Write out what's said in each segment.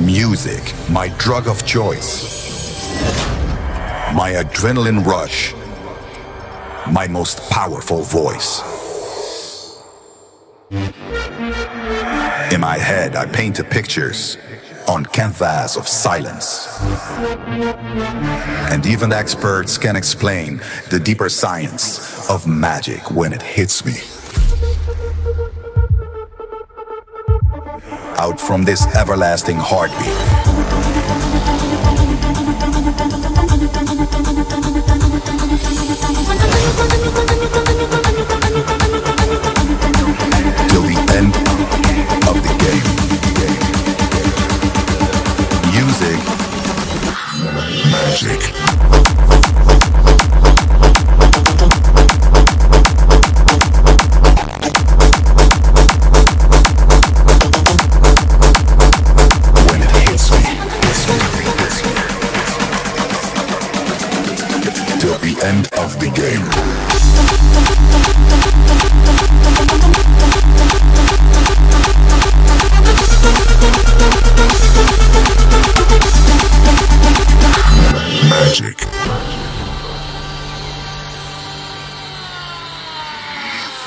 Music, my drug of choice. My adrenaline rush. My most powerful voice. In my head, I paint the pictures on canvas of silence. And even experts can explain the deeper science of magic when it hits me. Out from this everlasting heartbeat. The end of the game. Magic.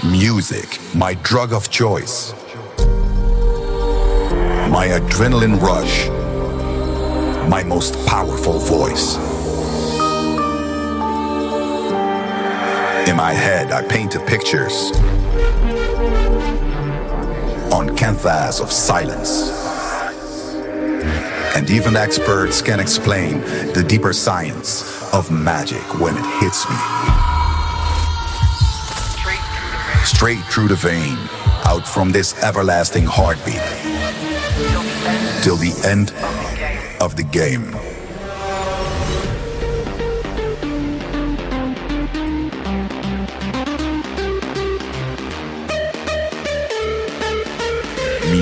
Music, my drug of choice. My adrenaline rush. My most powerful voice. In my head, I painted pictures on canvas of silence. And even experts can explain the deeper science of magic when it hits me. Straight through the vein, out from this everlasting heartbeat, till the end of the game.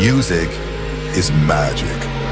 Music is magic.